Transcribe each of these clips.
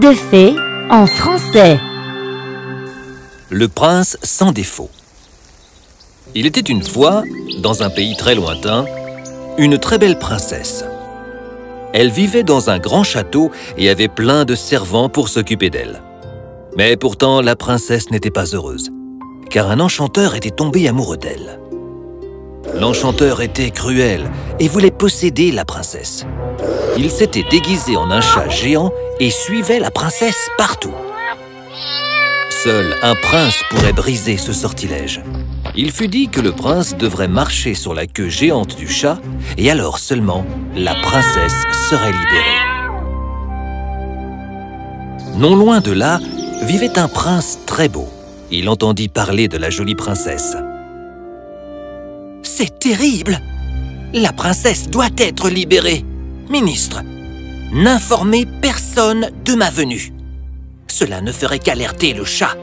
De fées en français. Le prince sans défaut. Il était une fois, dans un pays très lointain, une très belle princesse. Elle vivait dans un grand château et avait plein de servants pour s'occuper d'elle. Mais pourtant, la princesse n'était pas heureuse, car un enchanteur était tombé amoureux d'elle. L'enchanteur était cruel et voulait posséder la princesse. Il s'était déguisé en un chat géant et suivait la princesse partout. Seul un prince pourrait briser ce sortilège. Il fut dit que le prince devrait marcher sur la queue géante du chat et alors seulement la princesse serait libérée. Non loin de là vivait un prince très beau. Il entendit parler de la jolie princesse. C'est terrible La princesse doit être libérée Ministre, n'informez personne de ma venue. Cela ne ferait qu'alerter le chat.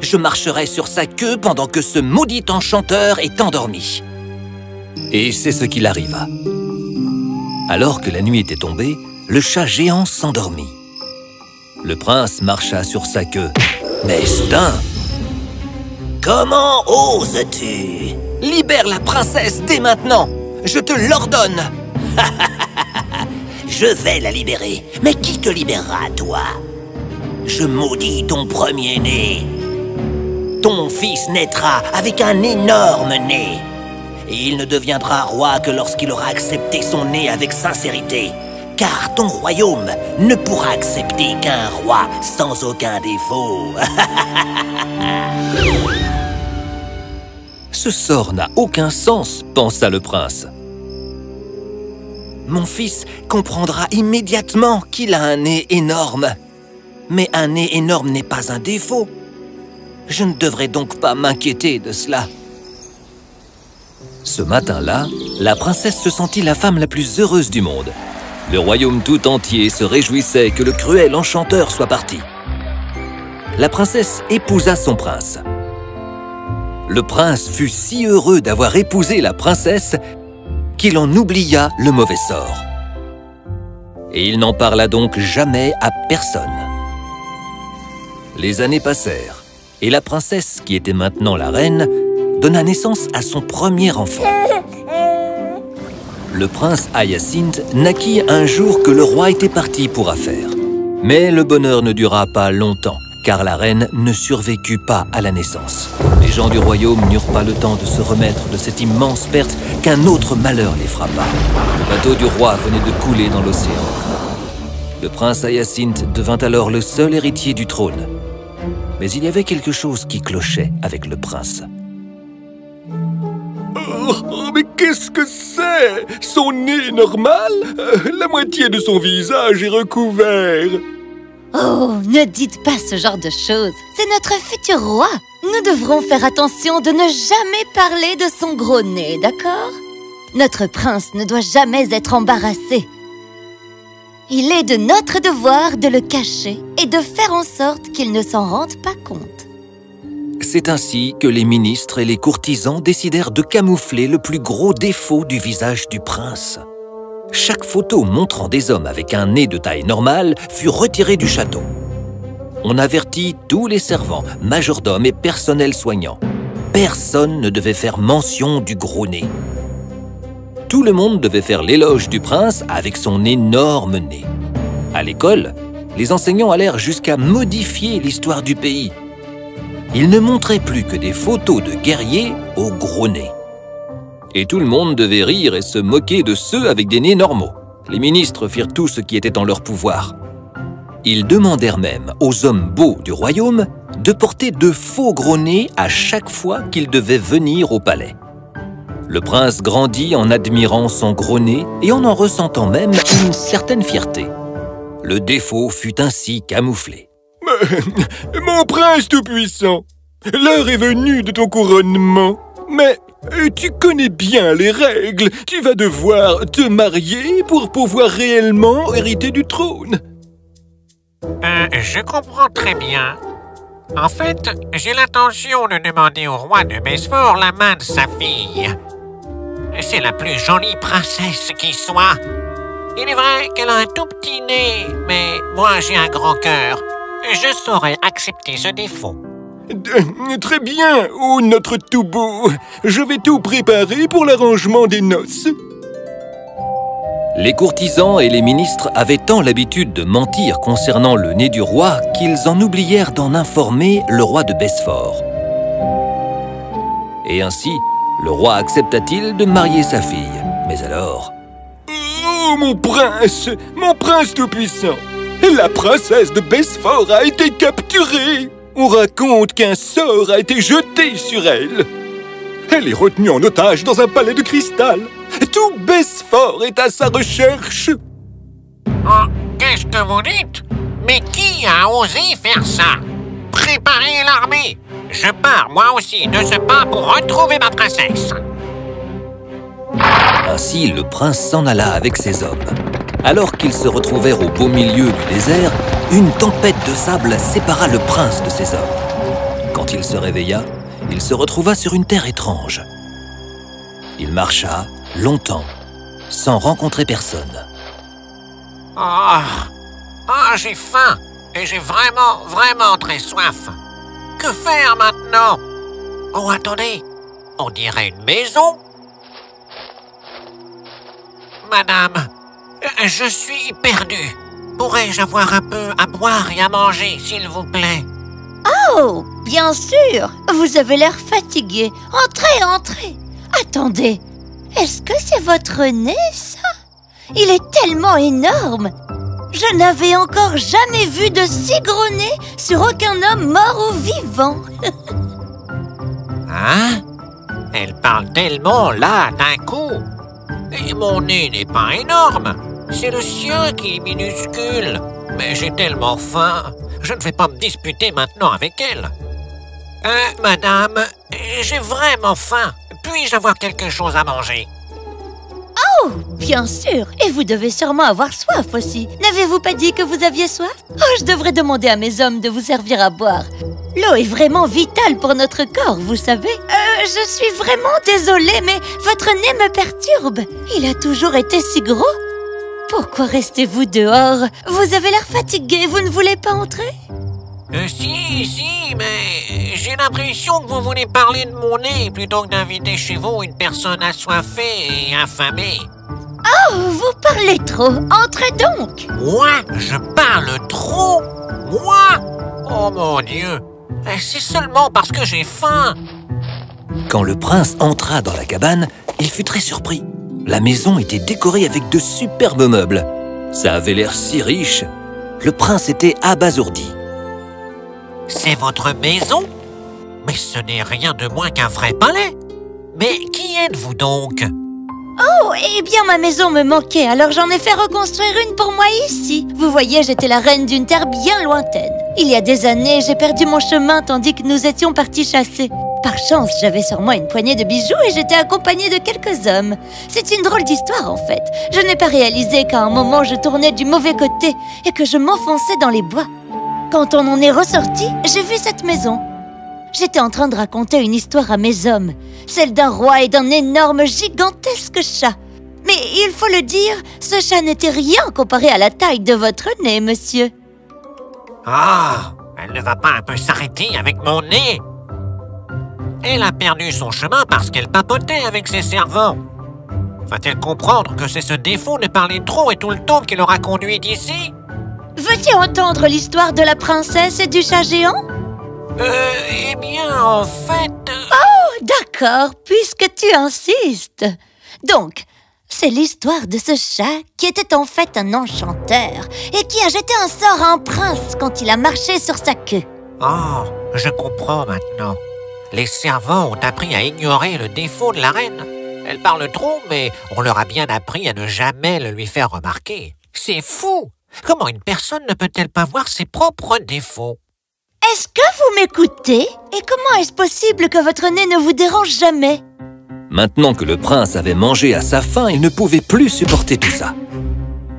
Je marcherai sur sa queue pendant que ce maudit enchanteur est endormi. Et c'est ce qu'il arriva. Alors que la nuit était tombée, le chat géant s'endormit. Le prince marcha sur sa queue. Mais soudain... Comment oses-tu? Libère la princesse dès maintenant Je te l'ordonne Je vais la libérer. Mais qui te libérera, toi? Je maudis ton premier-né. Ton fils naîtra avec un énorme nez. Et il ne deviendra roi que lorsqu'il aura accepté son nez avec sincérité. Car ton royaume ne pourra accepter qu'un roi sans aucun défaut. Ce sort n'a aucun sens, pensa le prince. Mon fils comprendra immédiatement qu'il a un nez énorme. Mais un nez énorme n'est pas un défaut. Je ne devrais donc pas m'inquiéter de cela. Ce matin-là, la princesse se sentit la femme la plus heureuse du monde. Le royaume tout entier se réjouissait que le cruel enchanteur soit parti. La princesse épousa son prince. Le prince fut si heureux d'avoir épousé la princesse qu'il en oublia le mauvais sort. Et il n'en parla donc jamais à personne. Les années passèrent, et la princesse, qui était maintenant la reine, donna naissance à son premier enfant. Le prince Hyacinth naquit un jour que le roi était parti pour affaires. Mais le bonheur ne dura pas longtemps, car la reine ne survécut pas à la naissance. Les gens du royaume n'eurent pas le temps de se remettre de cette immense perte qu'un autre malheur les frappa. Le bateau du roi venait de couler dans l'océan. Le prince Hyacinth devint alors le seul héritier du trône. Mais il y avait quelque chose qui clochait avec le prince. Oh, mais qu'est-ce que c'est? Son nez normal? Euh, La moitié de son visage est recouvert Oh, ne dites pas ce genre de choses. C'est notre futur roi. Nous devrons faire attention de ne jamais parler de son gros nez, d'accord? Notre prince ne doit jamais être embarrassé. Il est de notre devoir de le cacher et de faire en sorte qu'il ne s'en rende pas compte. C'est ainsi que les ministres et les courtisans décidèrent de camoufler le plus gros défaut du visage du prince. Chaque photo montrant des hommes avec un nez de taille normale fut retirée du château. On avertit tous les servants, majordomes et personnels soignants. Personne ne devait faire mention du gros nez. Tout le monde devait faire l'éloge du prince avec son énorme nez. À l'école, les enseignants allèrent jusqu'à modifier l'histoire du pays. Ils ne montraient plus que des photos de guerriers au gros nez et tout le monde devait rire et se moquer de ceux avec des nez normaux. Les ministres firent tout ce qui était en leur pouvoir. Ils demandèrent même aux hommes beaux du royaume de porter de faux gros nez à chaque fois qu'ils devaient venir au palais. Le prince grandit en admirant son gros nez et en en ressentant même une certaine fierté. Le défaut fut ainsi camouflé. Mon prince tout-puissant, l'heure est venue de ton couronnement. Mais tu connais bien les règles. Tu vas devoir te marier pour pouvoir réellement hériter du trône. Euh, je comprends très bien. En fait, j'ai l'intention de demander au roi de Besfort la main de sa fille. C'est la plus jolie princesse qui soit. Il est vrai qu'elle a un tout petit nez, mais moi j'ai un grand cœur. Je saurais accepter ce défaut. Euh, Très bien, oh notre tout beau. Je vais tout préparer pour l'arrangement des noces. Les courtisans et les ministres avaient tant l'habitude de mentir concernant le nez du roi qu'ils en oublièrent d'en informer le roi de Besfort. Et ainsi, le roi accepta-t-il de marier sa fille. Mais alors, Oh mon prince, mon prince tout-puissant. La princesse de Besfort a été capturée. On raconte qu'un sort a été jeté sur elle. Elle est retenue en otage dans un palais de cristal. Tout Besfort est à sa recherche. Oh, qu'est-ce que vous dites? Mais qui a osé faire ça? Préparez l'armée Je pars moi aussi de ce pas pour retrouver ma princesse ainsi le prince s'en alla avec ses hommes. Alors qu'ils se retrouvèrent au beau milieu du désert, une tempête de sable sépara le prince de ses hommes. Quand il se réveilla, il se retrouva sur une terre étrange. Il marcha longtemps, sans rencontrer personne. Oh, oh j'ai faim et j'ai vraiment, vraiment très soif. Que faire maintenant? Oh, attendez, on dirait une maison Madame, je suis perdu. Pourrais-je avoir un peu à boire et à manger, s'il vous plaît? Oh, bien sûr. Vous avez l'air fatigué. Entrez, entrez. Attendez, est-ce que c'est votre nez, ça? Il est tellement énorme. Je n'avais encore jamais vu de si gros nez sur aucun homme mort ou vivant. Hein? Elle parle tellement là d'un coup. Et mon nez n'est pas énorme. C'est le sien qui est minuscule. Mais j'ai tellement faim. Je ne vais pas me disputer maintenant avec elle. Euh, madame, j'ai vraiment faim. Puis-je avoir quelque chose à manger? Oh, bien sûr Et vous devez sûrement avoir soif aussi. N'avez-vous pas dit que vous aviez soif? Oh, je devrais demander à mes hommes de vous servir à boire. L'eau est vraiment vitale pour notre corps, vous savez. Euh, je suis vraiment désolée, mais votre nez me perturbe. Il a toujours été si gros. Pourquoi restez-vous dehors? Vous avez l'air fatigué, vous ne voulez pas entrer? Euh, si, si, mais j'ai l'impression que vous voulez parler de mon nez plutôt que d'inviter chez vous une personne assoiffée et affamée. Oh, vous parlez trop. Entrez donc. Moi, je parle trop Moi? Oh mon Dieu Eh, C'est seulement parce que j'ai faim Quand le prince entra dans la cabane, il fut très surpris. La maison était décorée avec de superbes meubles. Ça avait l'air si riche. Le prince était abasourdi. C'est votre maison? Mais ce n'est rien de moins qu'un vrai palais Mais qui êtes-vous donc? Oh, eh bien ma maison me manquait, alors j'en ai fait reconstruire une pour moi ici. Vous voyez, j'étais la reine d'une terre bien lointaine. Il y a des années, j'ai perdu mon chemin tandis que nous étions partis chasser. Par chance, j'avais sur moi une poignée de bijoux et j'étais accompagnée de quelques hommes. C'est une drôle d'histoire en fait. Je n'ai pas réalisé qu'à un moment je tournais du mauvais côté et que je m'enfonçais dans les bois. Quand on en est ressorti, j'ai vu cette maison. J'étais en train de raconter une histoire à mes hommes, celle d'un roi et d'un énorme, gigantesque chat. Mais il faut le dire, ce chat n'était rien comparé à la taille de votre nez, monsieur. Ah Elle ne va pas un peu s'arrêter avec mon nez Elle a perdu son chemin parce qu'elle papotait avec ses servants. Va-t-elle comprendre que c'est ce défaut de parler trop et tout le temps qui l'aura conduite ici Veux-tu entendre l'histoire de la princesse et du chat géant? Euh, eh bien, en fait... euh, Oh, d'accord, puisque tu insistes. Donc, c'est l'histoire de ce chat qui était en fait un enchanteur et qui a jeté un sort à un prince quand il a marché sur sa queue. Oh, je comprends maintenant. Les servants ont appris à ignorer le défaut de la reine. Elle parle trop, mais on leur a bien appris à ne jamais le lui faire remarquer. C'est fou Comment une personne ne peut-elle pas voir ses propres défauts? Est-ce que vous m'écoutez? Et comment est-ce possible que votre nez ne vous dérange jamais? Maintenant que le prince avait mangé à sa faim, il ne pouvait plus supporter tout ça.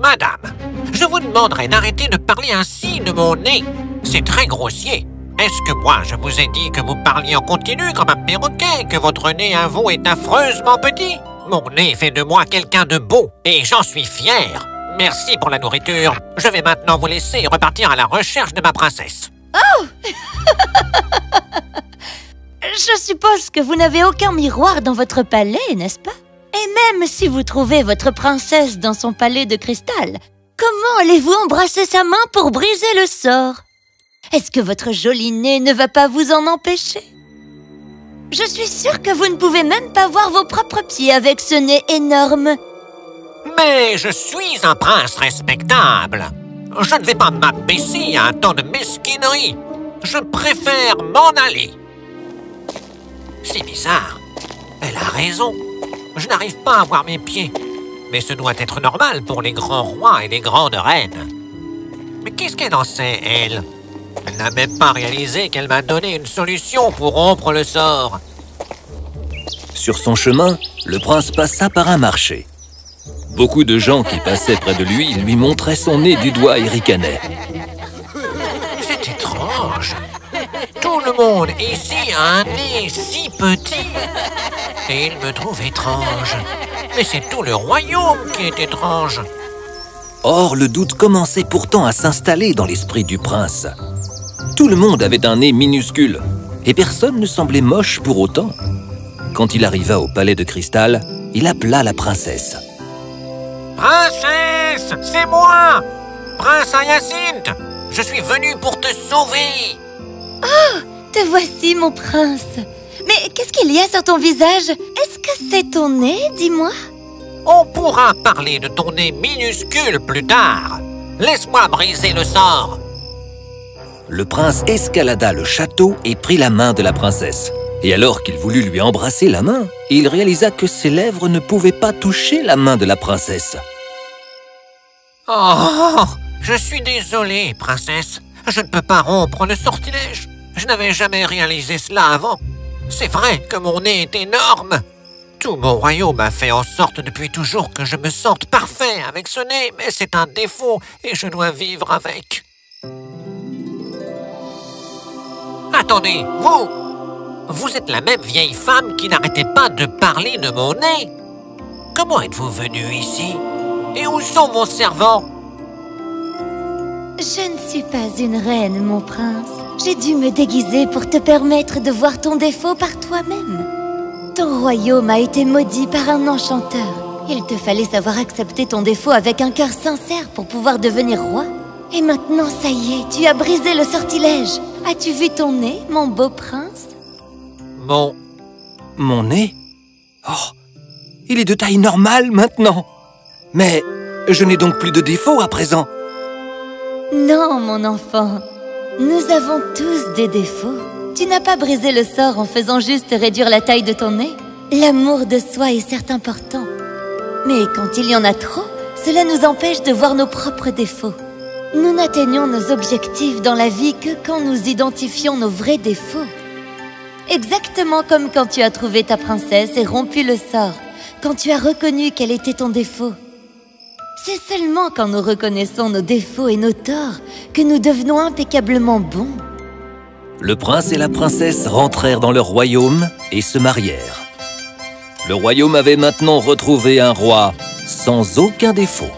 Madame, je vous demanderai d'arrêter de parler ainsi de mon nez. C'est très grossier. Est-ce que moi, je vous ai dit que vous parliez en continu comme un perroquet, que votre nez à vous est affreusement petit? Mon nez fait de moi quelqu'un de beau, et j'en suis fier. Merci pour la nourriture. Je vais maintenant vous laisser repartir à la recherche de ma princesse. Je suppose que vous n'avez aucun miroir dans votre palais, n'est-ce pas? Et même si vous trouvez votre princesse dans son palais de cristal, comment allez-vous embrasser sa main pour briser le sort? Est-ce que votre joli nez ne va pas vous en empêcher? Je suis sûre que vous ne pouvez même pas voir vos propres pieds avec ce nez énorme. Mais je suis un prince respectable. Je ne vais pas m'abaisser à un temps de mesquinerie. Je préfère m'en aller. C'est bizarre. Elle a raison. Je n'arrive pas à voir mes pieds. Mais ce doit être normal pour les grands rois et les grandes reines. Mais qu'est-ce qu'elle en sait, elle? Elle n'a même pas réalisé qu'elle m'a donné une solution pour rompre le sort. Sur son chemin, le prince passa par un marché. Beaucoup de gens qui passaient près de lui lui montraient son nez du doigt et ricanaient. C'est étrange. Tout le monde ici a un nez si petit. Et il me trouve étrange. Mais c'est tout le royaume qui est étrange. Or, le doute commençait pourtant à s'installer dans l'esprit du prince. Tout le monde avait un nez minuscule, et personne ne semblait moche pour autant. Quand il arriva au palais de cristal, il appela la princesse. Princesse, c'est moi Prince Hyacinthe Je suis venu pour te sauver Te voici, mon prince. Mais qu'est-ce qu'il y a sur ton visage? Est-ce que c'est ton nez, dis-moi? On pourra parler de ton nez minuscule plus tard. Laisse-moi briser le sort. Le prince escalada le château et prit la main de la princesse. Et alors qu'il voulut lui embrasser la main, il réalisa que ses lèvres ne pouvaient pas toucher la main de la princesse. Oh, je suis désolé, princesse. Je ne peux pas rompre le sortilège. Je n'avais jamais réalisé cela avant. C'est vrai que mon nez est énorme. Tout mon royaume a fait en sorte depuis toujours que je me sente parfait avec ce nez, mais c'est un défaut et je dois vivre avec. Attendez, vous Vous êtes la même vieille femme qui n'arrêtait pas de parler de mon nez Comment êtes-vous venue ici? Et où sont vos servants Je ne suis pas une reine, mon prince. J'ai dû me déguiser pour te permettre de voir ton défaut par toi-même. Ton royaume a été maudit par un enchanteur. Il te fallait savoir accepter ton défaut avec un cœur sincère pour pouvoir devenir roi. Et maintenant, ça y est, tu as brisé le sortilège. As-tu vu ton nez, mon beau prince Mon... Mon nez? Oh Il est de taille normale maintenant Mais je n'ai donc plus de défauts à présent Non, mon enfant. Nous avons tous des défauts. Tu n'as pas brisé le sort en faisant juste réduire la taille de ton nez? L'amour de soi est certes important. Mais quand il y en a trop, cela nous empêche de voir nos propres défauts. Nous n'atteignons nos objectifs dans la vie que quand nous identifions nos vrais défauts. Exactement comme quand tu as trouvé ta princesse et rompu le sort, quand tu as reconnu quel était ton défaut. C'est seulement quand nous reconnaissons nos défauts et nos torts que nous devenons impeccablement bons. Le prince et la princesse rentrèrent dans leur royaume et se marièrent. Le royaume avait maintenant retrouvé un roi sans aucun défaut.